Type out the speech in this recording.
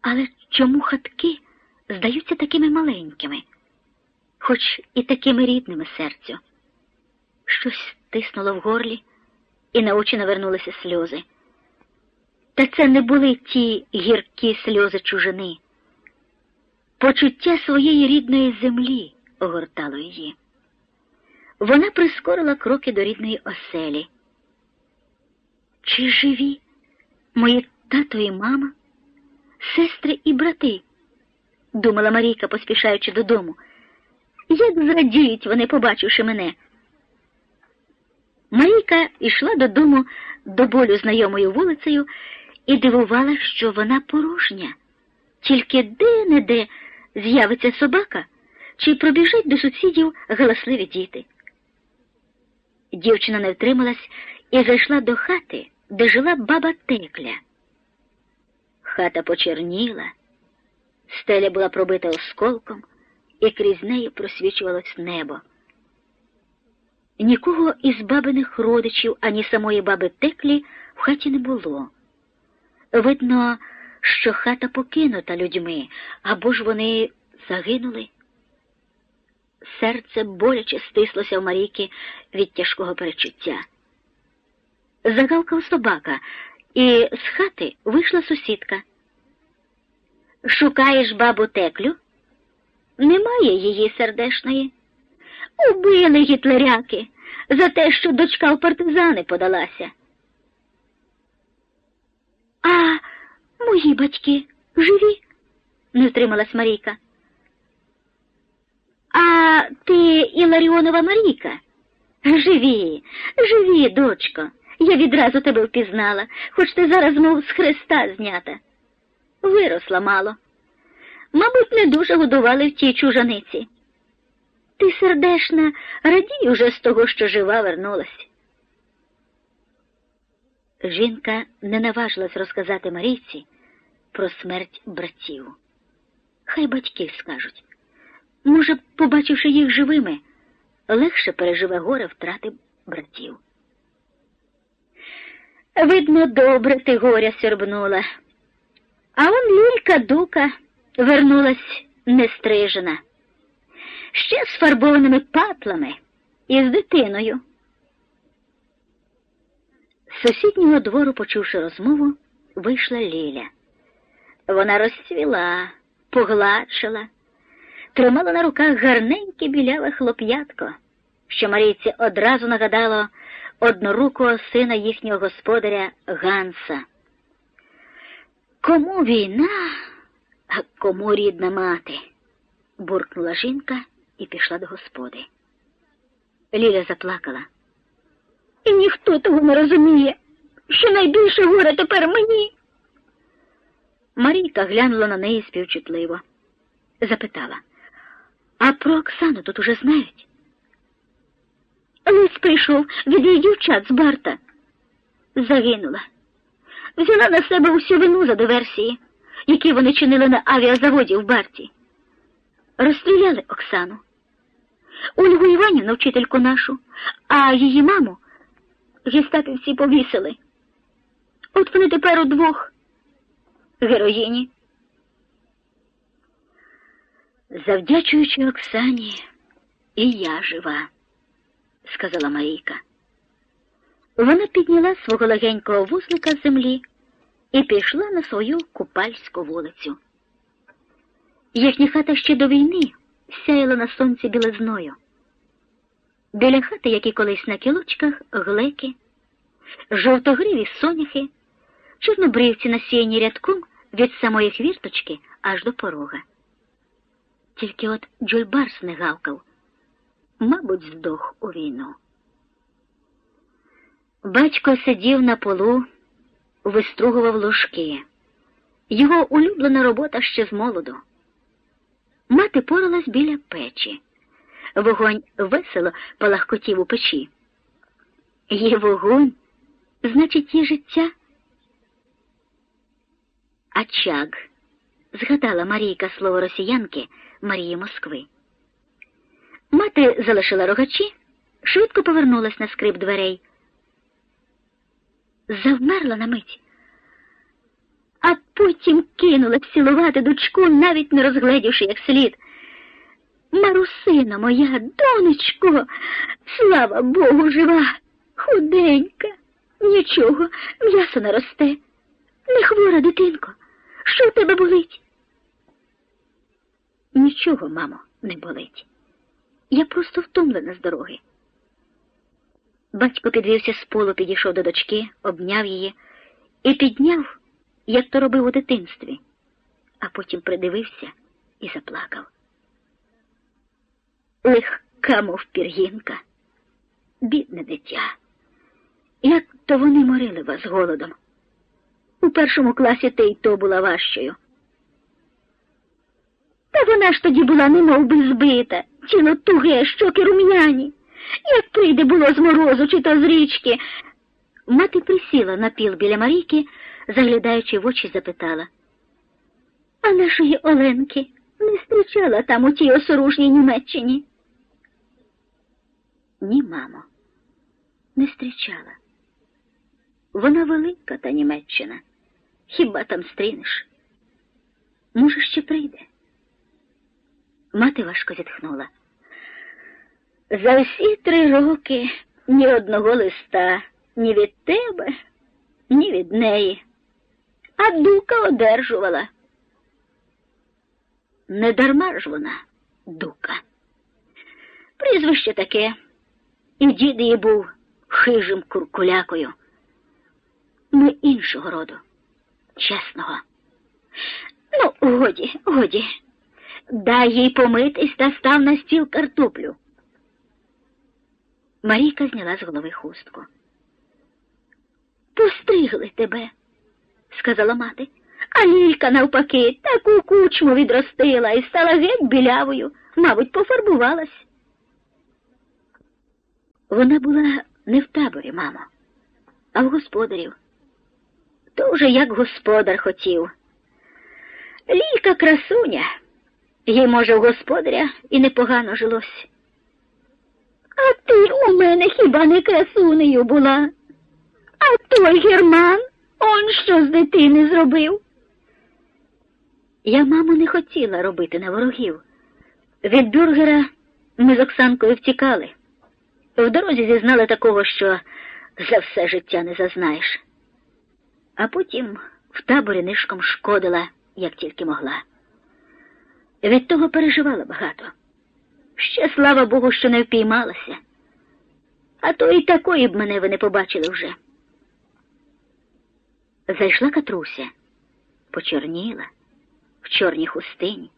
Але чому хатки здаються такими маленькими, хоч і такими рідними серцю? Щось тиснуло в горлі, і на очі навернулися сльози. Та це не були ті гіркі сльози чужини. Почуття своєї рідної землі огортало її. Вона прискорила кроки до рідної оселі. Чи живі мої тато і мама, сестри і брати? думала Марійка, поспішаючи додому. Як зрадіють вони, побачивши мене. Марійка йшла додому до болю знайомою вулицею і дивувала, що вона порожня, тільки де-не-де з'явиться собака чи пробіжать до сусідів галасливі діти. Дівчина не втрималась і зайшла до хати, де жила баба Текля. Хата почерніла, стеля була пробита осколком, і крізь неї просвічувалось небо. Нікого із бабиних родичів, ані самої баби Теклі в хаті не було. Видно, що хата покинута людьми, або ж вони загинули. Серце боляче стислося в Марійки від тяжкого перечуття. Загавкав собака, і з хати вийшла сусідка. Шукаєш бабу теклю? Немає її сердешної. Убили гітлеряки за те, що дочка в партизани подалася. А мої батьки живі? не втрималась Марійка. А ти Іларіонова Марійка? Живі, живі, дочко. Я відразу тебе впізнала, хоч ти зараз, мов з хреста знята. Виросла мало. Мабуть, не дуже годували в тій чужаниці. Ти, сердешна, радій уже з того, що жива вернулась. Жінка не наважилась розказати Марійці про смерть братів. Хай батьки скажуть. Може, побачивши їх живими, легше переживе горе втрати братів. Видно, добре ти горя сьорбнула. А он люлька дука вернулась нестрижена, ще з фарбованими патлами і з дитиною. З сусіднього двору, почувши розмову, вийшла Ліля. Вона розцвіла, погладшила, тримала на руках гарненьке біляве хлоп'ятко, що Марійці одразу нагадало однорукого сина їхнього господаря Ганса. Кому війна, а кому рідна мати? буркнула жінка і пішла до господи. Ліля заплакала. І ніхто того не розуміє, що найбільше горе тепер мені. Марійка глянула на неї співчутливо, запитала, а про Оксану тут уже знають? Лист прийшов від її дівчат з Барта. Загинула. Взяла на себе усю вину за диверсії, які вони чинили на авіазаводі в Барті. Розстріляли Оксану. Ольгу Іванівну, вчительку нашу, а її маму гестапівці повісили. От вони тепер удвох героїні. Завдячуючи Оксані, і я жива, сказала Марійка. Вона підняла свого легенького вузлика з землі і пішла на свою купальську вулицю. Їхня хата ще до війни сяяла на сонці білизною. Біля хати, як і колись на кілочках, глеки, жовтогриві соняхи, чорнобривці насіяні рядком від самої хвірточки аж до порога. Тільки от Джульбарс не гавкав, мабуть, здох у війну. Батько сидів на полу, вистругував ложки. Його улюблена робота ще з молоду. Мати поралась біля печі. Вогонь весело палахкотів у печі. Є вогонь, значить, є життя. Очаг, згадала Марійка слово росіянки Марії Москви. Мати залишила рогачі, швидко повернулась на скрип дверей. Завмерла на мить. а потім кинулась цілувати дочку, навіть не розгледівши як слід. Марусина моя, донечко, слава Богу, жива, худенька, нічого, м'ясо не росте. Не хвора, дитинко. Що в тебе болить? Нічого, мамо, не болить. Я просто втомлена з дороги. Батько підвівся з полу, підійшов до дочки, обняв її і підняв, як то робив у дитинстві, а потім придивився і заплакав. Легка, мов пір'їнка, бідне дитя. Як то вони морили вас голодом. У першому класі ти й то була важчою. Та вона ж тоді була немов би збита, тіло туге, щоки рум'яні. Як прийде було з морозу чи то з річки. Мати присіла на піл біля Марійки, заглядаючи в очі, запитала. А нашої Оленки не зустрічала там у тій осоружній Німеччині? Ні, мамо, не зустрічала. Вона велика та Німеччина. Хіба там стрінеш? Може, ще прийде? Мати важко зітхнула. За всі три роки ні одного листа ні від тебе, ні від неї. А дука одержувала. Не дарма ж вона, дука. Прізвище таке, і дід її був хижим куркулякою. Ми іншого роду, чесного. Ну, годі, годі, дай їй помитись та став на стіл картоплю. Марійка зняла з голови хустку. Постригли тебе, сказала мати, а Лілька, навпаки, таку кучму відростила і стала геть білявою, мабуть, пофарбувалась. Вона була не в таборі, мамо, а в господарів. То вже як господар хотів. Лілька красуня, їй, може, в господаря і непогано жилось. А ти у мене хіба не красунею була? А той Герман он що з дитини зробив? Я, маму, не хотіла робити на ворогів. Від бюргера ми з Оксанкою втікали. В дорозі зізнали такого, що за все життя не зазнаєш. А потім в таборі нишком шкодила, як тільки могла. Від того переживала багато. Ще, слава Богу, що не впіймалася. А то і такої б мене ви не побачили вже. Зайшла Катруся, почорніла в чорній хустині.